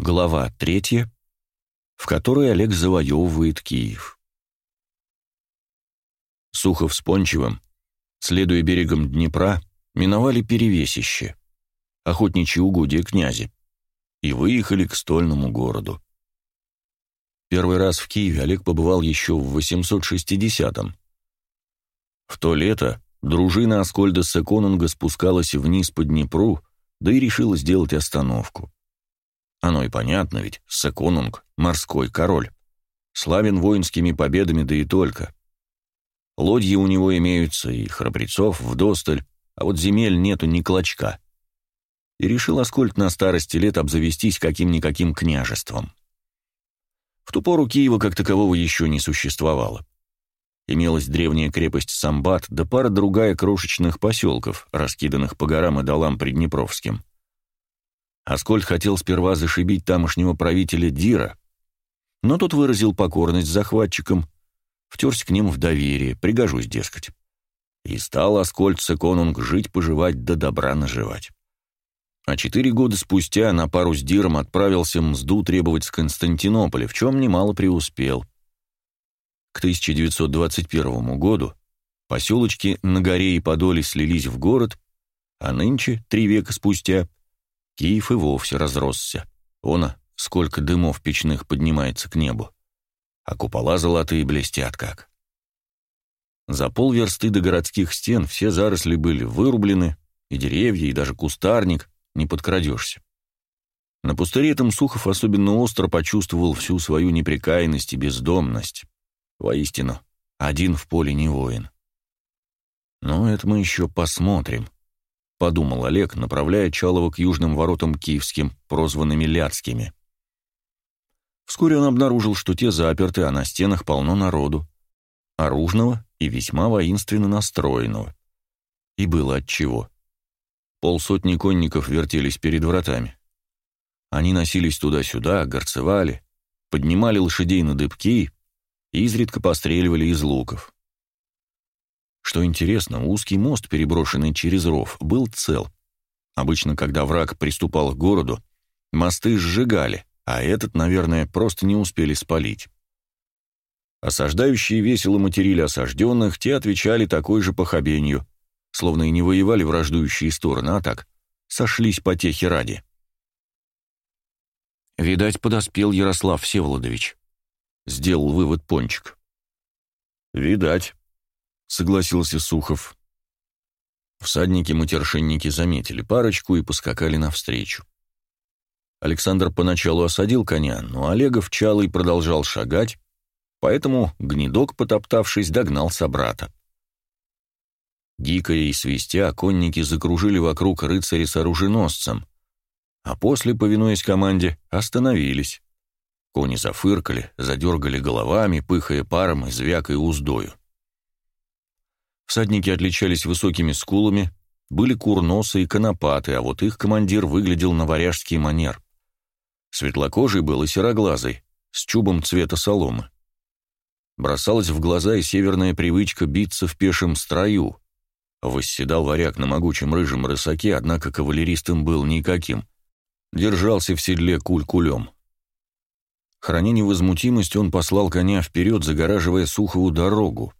Глава третья, в которой Олег завоевывает Киев. Сухов с Пончевым, следуя берегом Днепра, миновали перевесище, охотничьи угодья князи, и выехали к стольному городу. Первый раз в Киеве Олег побывал еще в 860-м. В то лето дружина Аскольда Секонунга спускалась вниз по Днепру, да и решила сделать остановку. Оно и понятно, ведь Секонунг — морской король. Славен воинскими победами, да и только. Лодьи у него имеются, и храбрецов вдосталь, а вот земель нету ни клочка. И решил Аскольд на старости лет обзавестись каким-никаким княжеством. В ту пору Киева как такового еще не существовало. Имелась древняя крепость Самбат, да пара другая крошечных поселков, раскиданных по горам и долам Приднепровским. Аскольд хотел сперва зашибить тамошнего правителя Дира, но тот выразил покорность захватчикам, втерся к ним в доверие, пригожусь, дескать. И стал Аскольд Секонунг жить-поживать да добра наживать. А четыре года спустя на пару с Диром отправился мзду требовать с Константинополя, в чем немало преуспел. К 1921 году поселочки на горе и Подоле слились в город, а нынче, три века спустя, Киев и вовсе разросся. Она, сколько дымов печных поднимается к небу. А купола золотые блестят как. За полверсты до городских стен все заросли были вырублены, и деревья, и даже кустарник, не подкрадешься. На пустыре этом Сухов особенно остро почувствовал всю свою непрекаянность и бездомность. Воистину, один в поле не воин. Но это мы еще посмотрим. — подумал Олег, направляя Чалова к южным воротам киевским, прозванными Ляцкими. Вскоре он обнаружил, что те заперты, а на стенах полно народу. Оружного и весьма воинственно настроенного. И было отчего. Полсотни конников вертелись перед вратами. Они носились туда-сюда, горцевали, поднимали лошадей на дыбки и изредка постреливали из луков. Что интересно, узкий мост, переброшенный через ров, был цел. Обычно, когда враг приступал к городу, мосты сжигали, а этот, наверное, просто не успели спалить. Осаждающие весело материли осажденных, те отвечали такой же похабенью, словно и не воевали враждующие стороны, а так, сошлись потехи ради. «Видать, подоспел Ярослав Всеволодович», — сделал вывод Пончик. «Видать», согласился Сухов. Всадники-матершинники заметили парочку и поскакали навстречу. Александр поначалу осадил коня, но Олегов чалый продолжал шагать, поэтому гнедок, потоптавшись, догнал собрата. Гикая и свистя, конники закружили вокруг рыцаря с оруженосцем, а после, повинуясь команде, остановились. Кони зафыркали, задергали головами, пыхая паром и звякая уздою. Всадники отличались высокими скулами, были курносы и конопаты, а вот их командир выглядел на варяжский манер. Светлокожий был и сероглазый, с чубом цвета соломы. Бросалась в глаза и северная привычка биться в пешем строю. Восседал варяг на могучем рыжем рысаке, однако кавалеристом был никаким. Держался в седле куль-кулем. Храня невозмутимость, он послал коня вперед, загораживая Сухову дорогу.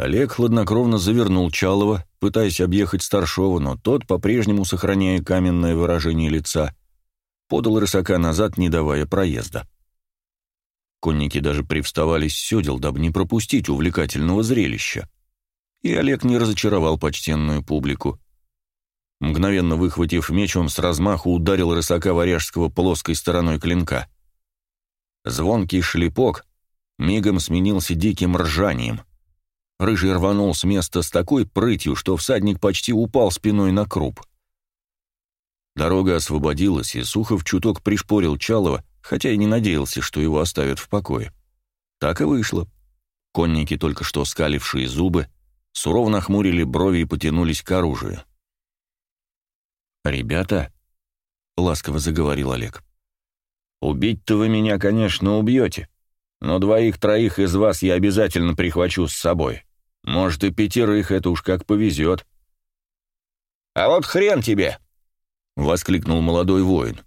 Олег хладнокровно завернул Чалова, пытаясь объехать Старшова, но тот, по-прежнему сохраняя каменное выражение лица, подал рысака назад, не давая проезда. Конники даже привставали с седел, дабы не пропустить увлекательного зрелища. И Олег не разочаровал почтенную публику. Мгновенно выхватив меч, он с размаху ударил рысака варяжского плоской стороной клинка. Звонкий шлепок мигом сменился диким ржанием — Рыжий рванул с места с такой прытью, что всадник почти упал спиной на круп. Дорога освободилась, и Сухов чуток пришпорил Чалова, хотя и не надеялся, что его оставят в покое. Так и вышло. Конники, только что скалившие зубы, сурово нахмурили брови и потянулись к оружию. «Ребята», — ласково заговорил Олег, — «убить-то вы меня, конечно, убьете, но двоих-троих из вас я обязательно прихвачу с собой. Может, и пятерых, это уж как повезет. «А вот хрен тебе!» — воскликнул молодой воин.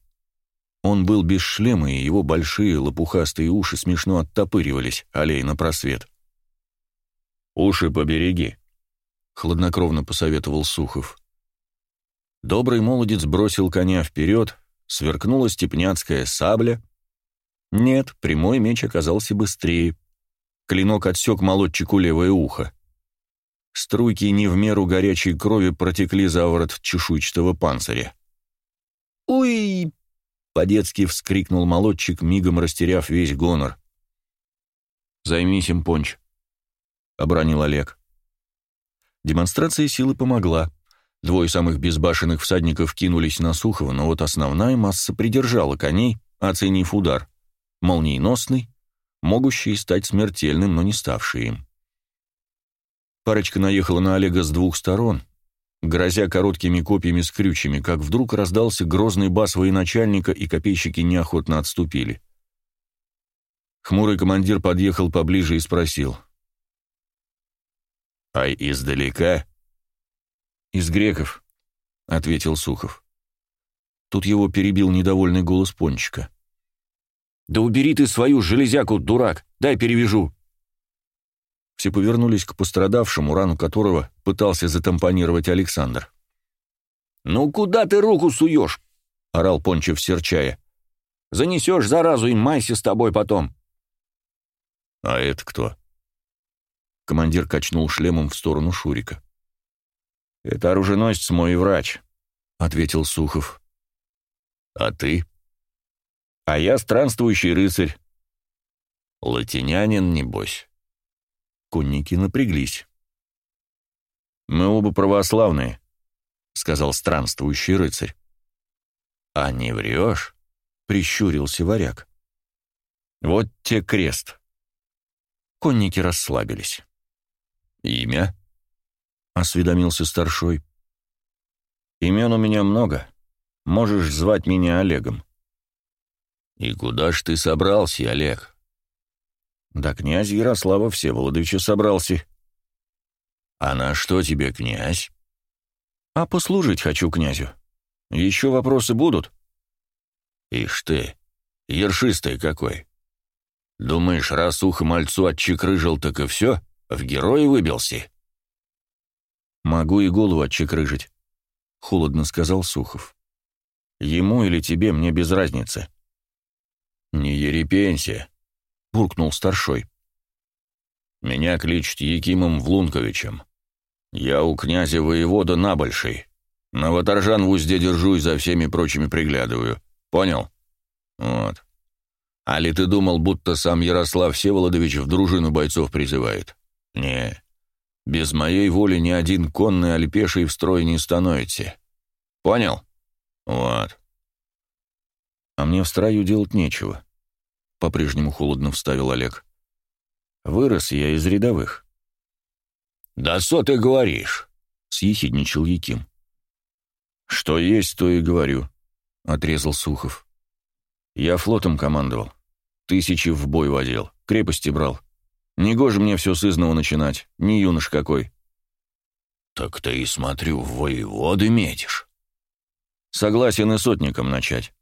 Он был без шлема, и его большие лопухастые уши смешно оттопыривались, аллея на просвет. «Уши побереги», — хладнокровно посоветовал Сухов. Добрый молодец бросил коня вперед, сверкнула степняцкая сабля. Нет, прямой меч оказался быстрее. Клинок отсек молодчику левое ухо. Струйки не в меру горячей крови протекли за ворот чешуйчатого панциря. «Уй!» — по-детски вскрикнул молодчик, мигом растеряв весь гонор. «Займись им, Понч», — обронил Олег. Демонстрация силы помогла. Двое самых безбашенных всадников кинулись на Сухова, но вот основная масса придержала коней, оценив удар. Молниеносный, могущий стать смертельным, но не ставший им. Парочка наехала на Олега с двух сторон, грозя короткими копьями с крючьями, как вдруг раздался грозный бас военачальника, и копейщики неохотно отступили. Хмурый командир подъехал поближе и спросил. «Ай, издалека?» «Из греков», — ответил Сухов. Тут его перебил недовольный голос Пончика. «Да убери ты свою железяку, дурак! Дай перевяжу!» Все повернулись к пострадавшему, рану которого пытался затампонировать Александр. «Ну куда ты руку суешь?» — орал Пончев серчая. «Занесешь заразу и майся с тобой потом». «А это кто?» Командир качнул шлемом в сторону Шурика. «Это оруженосец мой врач», — ответил Сухов. «А ты?» «А я странствующий рыцарь». «Латинянин, небось?» Конники напряглись. «Мы оба православные», — сказал странствующий рыцарь. «А не врешь?» — прищурился варяг. «Вот те крест». Конники расслабились. «Имя?» — осведомился старшой. «Имен у меня много. Можешь звать меня Олегом». «И куда ж ты собрался, Олег?» Да князь Ярослава Всеволодовича собрался. А на что тебе, князь? А послужить хочу князю. Еще вопросы будут? Ишь ты, ершистый какой. Думаешь, раз ухо мальцу отчекрыжил, так и все? В герои выбился? Могу и голову отчекрыжить, — холодно сказал Сухов. Ему или тебе мне без разницы. Не ерепенься, буркнул старшой. «Меня кличут Якимом Влунковичем. Я у князя воевода Набольший. На Ваторжан в узде держу и за всеми прочими приглядываю. Понял? Вот. А ли ты думал, будто сам Ярослав Всеволодович в дружину бойцов призывает? Не. Без моей воли ни один конный али в строй не становится. Понял? Вот. А мне в строю делать нечего по-прежнему холодно вставил Олег. Вырос я из рядовых. Да что ты говоришь? съехидничал Яким. Что есть, то и говорю, отрезал Сухов. Я флотом командовал, тысячи в бой водил, крепости брал. Негоже мне все с изного начинать, не юнош какой. Так ты и смотрю, в воеводы метишь. Согласен и сотником начать.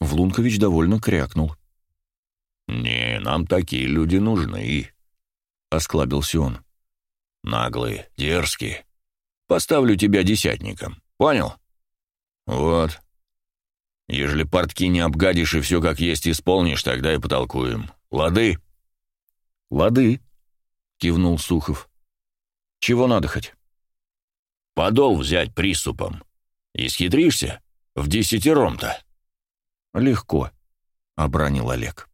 Влункович довольно крякнул. «Не, нам такие люди нужны», — осклабился он. «Наглые, дерзкие. Поставлю тебя десятником. Понял?» «Вот. Ежели портки не обгадишь и все как есть исполнишь, тогда и потолкуем. Лады?» «Лады», — кивнул Сухов. «Чего надо хоть?» «Подол взять приступом. Исхитришься? В десятером-то». «Легко», — обронил Олег.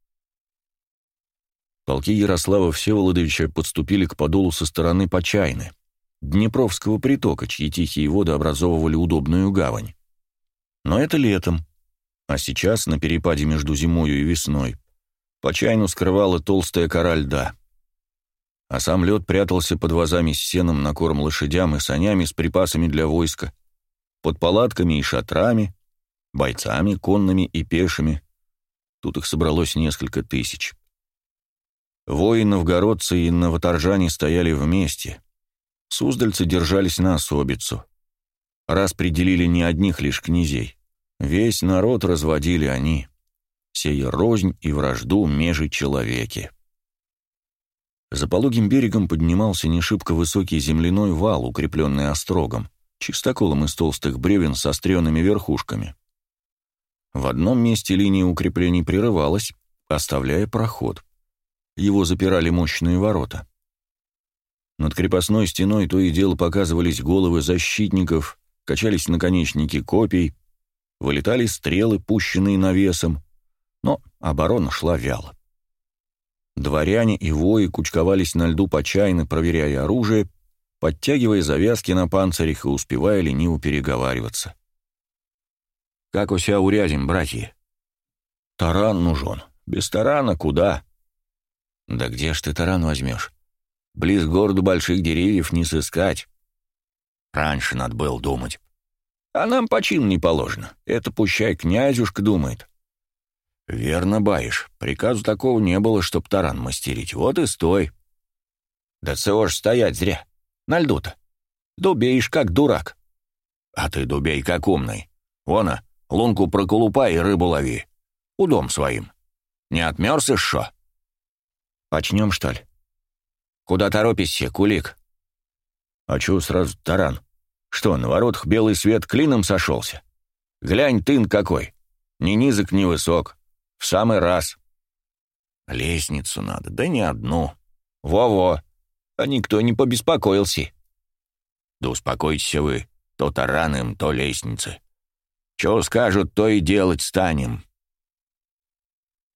Полки Ярослава Всеволодовича подступили к подолу со стороны Почайны, Днепровского притока, чьи тихие воды образовывали удобную гавань. Но это летом, а сейчас, на перепаде между зимою и весной, Почайну скрывала толстая кора льда. А сам лед прятался под вазами с сеном на корм лошадям и санями с припасами для войска, под палатками и шатрами, бойцами, конными и пешими. Тут их собралось несколько тысяч. Воины-новгородцы и новоторжане стояли вместе. Суздальцы держались на особицу. Распределили не одних лишь князей. Весь народ разводили они, сея рознь и вражду межи человеки. За пологим берегом поднимался не шибко высокий земляной вал, укрепленный острогом, чистоколом из толстых бревен со стрёными верхушками. В одном месте линия укреплений прерывалась, оставляя проход. Его запирали мощные ворота. Над крепостной стеной то и дело показывались головы защитников, качались наконечники копий, вылетали стрелы, пущенные навесом, но оборона шла вяло. Дворяне и вои кучковались на льду почайно, проверяя оружие, подтягивая завязки на панцирях и успевая лениво переговариваться. «Как у себя урядим, братья?» «Таран нужен. Без тарана куда?» «Да где ж ты таран возьмешь? Близ города больших деревьев не сыскать. Раньше надо было думать. А нам почин не положено. Это пущай князюшка думает. Верно, баишь. Приказу такого не было, чтоб таран мастерить. Вот и стой. Да цего ж стоять зря. На льду-то. Дубеешь, как дурак. А ты дубей, как умный. Вона, лунку проколупай и рыбу лови. У дом своим. Не отмерз шо? Почнем, что ли? Куда торопишься, кулик? А чё сразу таран? Что, на воротах белый свет клином сошелся? Глянь, тын какой. Ни низок, ни высок. В самый раз. Лестницу надо, да не одну. Во-во. А никто не побеспокоился. Да успокойтесь вы. То тараном, то лестницы. Чего скажут, то и делать станем.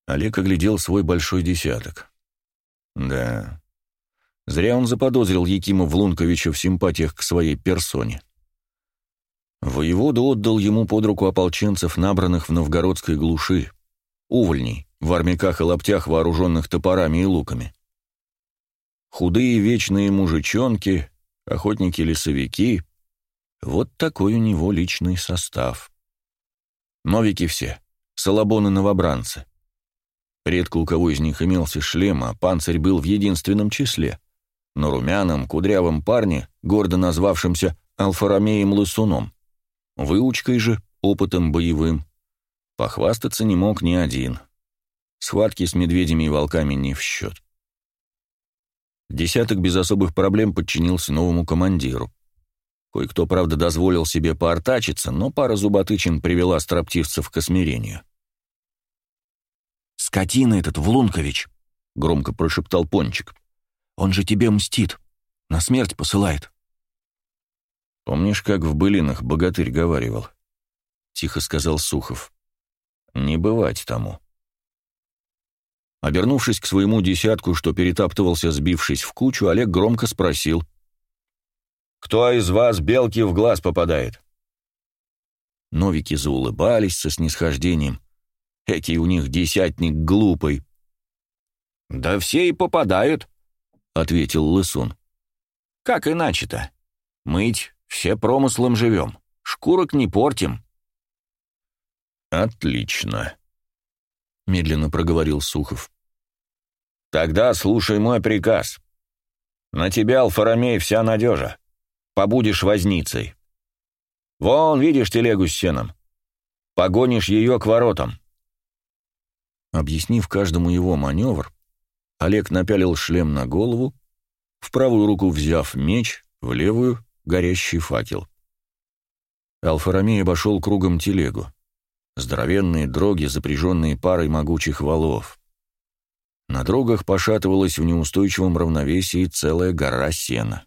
Олег оглядел свой большой десяток. Да, зря он заподозрил Якима Влунковича в симпатиях к своей персоне. Воевода отдал ему под руку ополченцев, набранных в новгородской глуши, увольней, в армяках и лаптях, вооруженных топорами и луками. Худые вечные мужичонки, охотники-лесовики — вот такой у него личный состав. Новики все, салабоны-новобранцы. Редко у кого из них имелся шлем, а панцирь был в единственном числе. Но румяном, кудрявом парне, гордо назвавшимся Алфаромеем Лысуном, Выучкой же, опытом боевым, похвастаться не мог ни один. Схватки с медведями и волками не в счет. Десяток без особых проблем подчинился новому командиру. Кое-кто, правда, дозволил себе поортачиться, но пара зуботычин привела строптивцев к осмирению. «Скотина этот, Влункович!» — громко прошептал Пончик. «Он же тебе мстит, на смерть посылает». «Помнишь, как в былинах богатырь говаривал?» — тихо сказал Сухов. «Не бывать тому». Обернувшись к своему десятку, что перетаптывался, сбившись в кучу, Олег громко спросил. «Кто из вас белки в глаз попадает?» Новики заулыбались со снисхождением. Экий у них десятник глупый. «Да все и попадают», — ответил Лысун. «Как иначе-то? Мыть все промыслом живем. Шкурок не портим». «Отлично», — медленно проговорил Сухов. «Тогда слушай мой приказ. На тебя, Алфаромей, вся надежа. Побудешь возницей. Вон, видишь телегу с сеном? Погонишь ее к воротам». Объяснив каждому его маневр, Олег напялил шлем на голову, в правую руку взяв меч, в левую горящий факел. Алфаромей обошел кругом телегу. Здоровенные дроги, запряженные парой могучих валов. На дрогах пошатывалась в неустойчивом равновесии целая гора сена.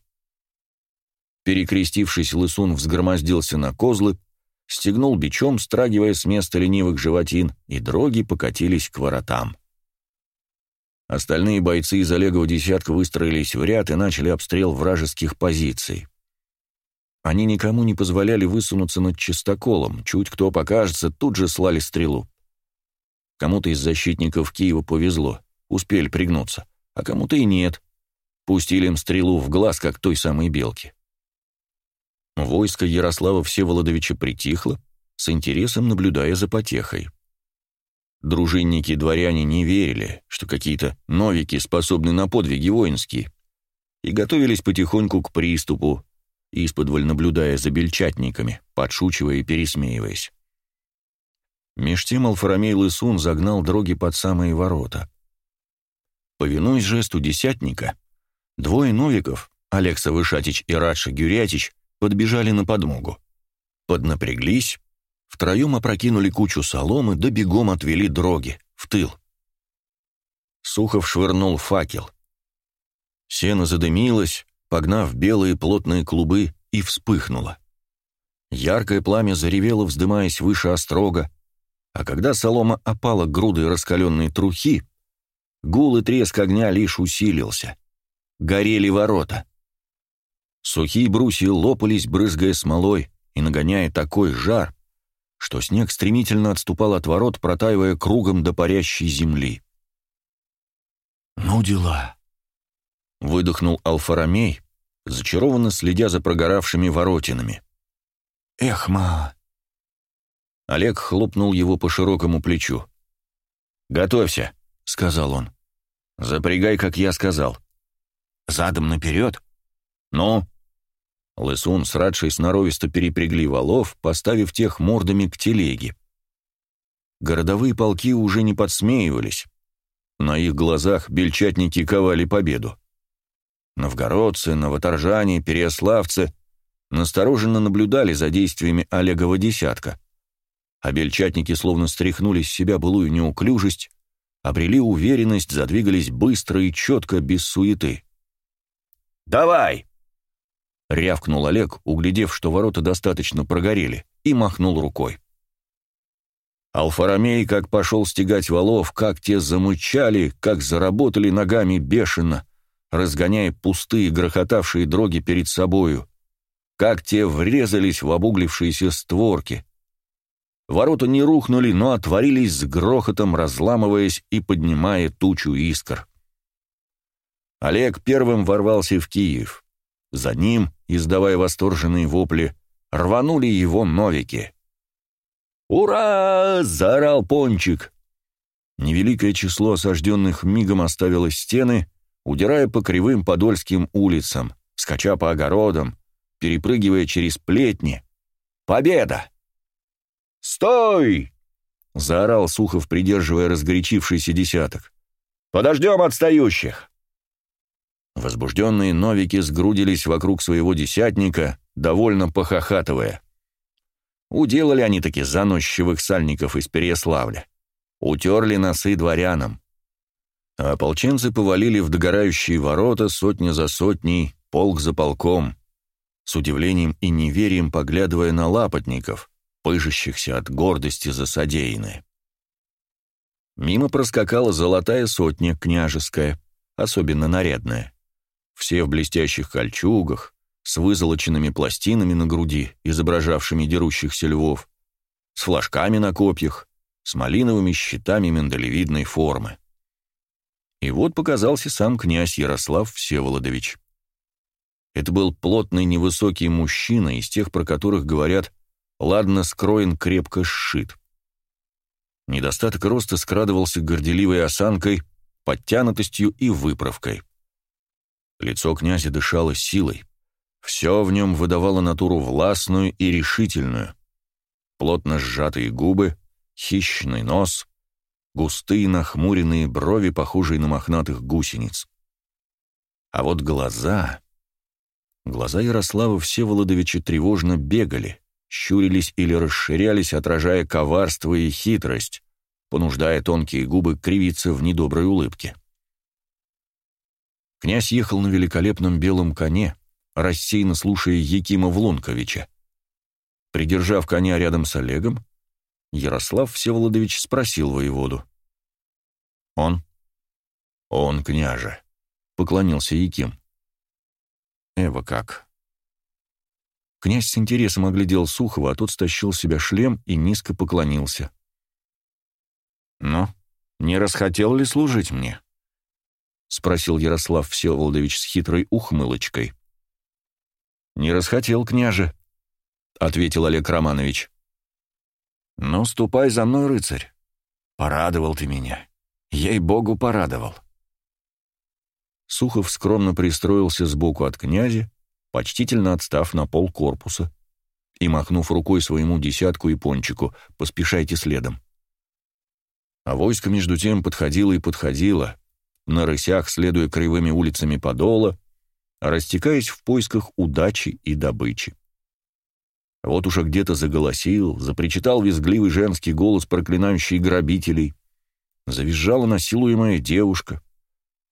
Перекрестившись, лысун взгромоздился на козлы, стегнул бичом, страгивая с места ленивых животин, и дроги покатились к воротам. Остальные бойцы из Олегова десятка выстроились в ряд и начали обстрел вражеских позиций. Они никому не позволяли высунуться над чистоколом, чуть кто покажется, тут же слали стрелу. Кому-то из защитников Киева повезло, успели пригнуться, а кому-то и нет. Пустили им стрелу в глаз, как той самой белки. Войско Ярослава Всеволодовича притихло, с интересом наблюдая за потехой. Дружинники и дворяне не верили, что какие-то новики способны на подвиги воинские, и готовились потихоньку к приступу, исподволь наблюдая за бельчатниками, подшучивая и пересмеиваясь. Меж тем Алфарамей Лысун загнал дроги под самые ворота. Повинуясь жесту десятника, двое новиков, Алекса Вышатич и Радша Гюрятич, подбежали на подмогу. Поднапряглись, втроем опрокинули кучу соломы, да бегом отвели дроги, в тыл. Сухов швырнул факел. Сено задымилось, погнав белые плотные клубы, и вспыхнуло. Яркое пламя заревело, вздымаясь выше острога, а когда солома опала грудой раскаленной трухи, гул и треск огня лишь усилился. Горели ворота. Сухие брусья лопались, брызгая смолой и нагоняя такой жар, что снег стремительно отступал от ворот, протаивая кругом до парящей земли. «Ну дела!» — выдохнул Алфарамей, зачарованно следя за прогоравшими воротинами. «Эх, ма!» Олег хлопнул его по широкому плечу. «Готовься», — сказал он. «Запрягай, как я сказал». «Задом наперед?» «Ну?» Лысун с Радшей сноровисто перепрягли валов, поставив тех мордами к телеге. Городовые полки уже не подсмеивались. На их глазах бельчатники ковали победу. Новгородцы, новоторжане, переославцы настороженно наблюдали за действиями Олегова десятка. А бельчатники словно стряхнули с себя былую неуклюжесть, обрели уверенность, задвигались быстро и четко, без суеты. «Давай!» — рявкнул Олег, углядев, что ворота достаточно прогорели, и махнул рукой. Алфарамей как пошел стегать валов, как те замычали, как заработали ногами бешено, разгоняя пустые грохотавшие дроги перед собою, как те врезались в обуглившиеся створки. Ворота не рухнули, но отворились с грохотом, разламываясь и поднимая тучу искр. Олег первым ворвался в Киев. За ним, издавая восторженные вопли, рванули его новики. «Ура!» — заорал Пончик. Невеликое число осажденных мигом оставило стены, удирая по кривым подольским улицам, скача по огородам, перепрыгивая через плетни. «Победа!» «Стой!» — заорал Сухов, придерживая разгорячившийся десяток. «Подождем отстающих!» Возбужденные новики сгрудились вокруг своего десятника, довольно похохатывая. Уделали они таки заносчивых сальников из Переяславля. Утерли носы дворянам а ополченцы повалили в догорающие ворота сотня за сотней, полк за полком, с удивлением и неверием поглядывая на лапотников, пыжащихся от гордости за содеянное. Мимо проскакала золотая сотня, княжеская, особенно нарядная. Все в блестящих кольчугах, с вызолоченными пластинами на груди, изображавшими дерущихся львов, с флажками на копьях, с малиновыми щитами миндалевидной формы. И вот показался сам князь Ярослав Всеволодович. Это был плотный невысокий мужчина из тех, про которых говорят «ладно скроен, крепко сшит». Недостаток роста скрадывался горделивой осанкой, подтянутостью и выправкой. Лицо князя дышало силой. Все в нем выдавало натуру властную и решительную. Плотно сжатые губы, хищный нос, густые нахмуренные брови, похожие на мохнатых гусениц. А вот глаза... Глаза Ярослава Всеволодовича тревожно бегали, щурились или расширялись, отражая коварство и хитрость, понуждая тонкие губы кривиться в недоброй улыбке. Князь ехал на великолепном белом коне, рассеянно слушая Якима Влунковича. Придержав коня рядом с Олегом, Ярослав Всеволодович спросил воеводу. «Он?» «Он, княже», — поклонился Яким. «Эва как?» Князь с интересом оглядел Сухова, а тот стащил с себя шлем и низко поклонился. «Ну, не расхотел ли служить мне?» — спросил Ярослав Всеволодович с хитрой ухмылочкой. «Не расхотел, княже», — ответил Олег Романович. «Ну, ступай за мной, рыцарь. Порадовал ты меня. Ей-богу, порадовал». Сухов скромно пристроился сбоку от князя, почтительно отстав на пол корпуса, и, махнув рукой своему десятку и пончику, поспешайте следом. А войско между тем подходило и подходило, на рысях следуя кривыми улицами Подола, растекаясь в поисках удачи и добычи. Вот уже где-то заголосил, запричитал визгливый женский голос, проклинающий грабителей, завизжала насилуемая девушка,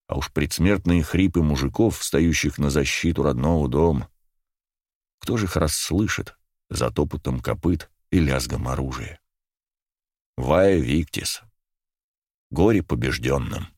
а уж предсмертные хрипы мужиков, встающих на защиту родного дома. Кто же их расслышит за топотом копыт и лязгом оружия? Вая Виктис. Горе побежденным.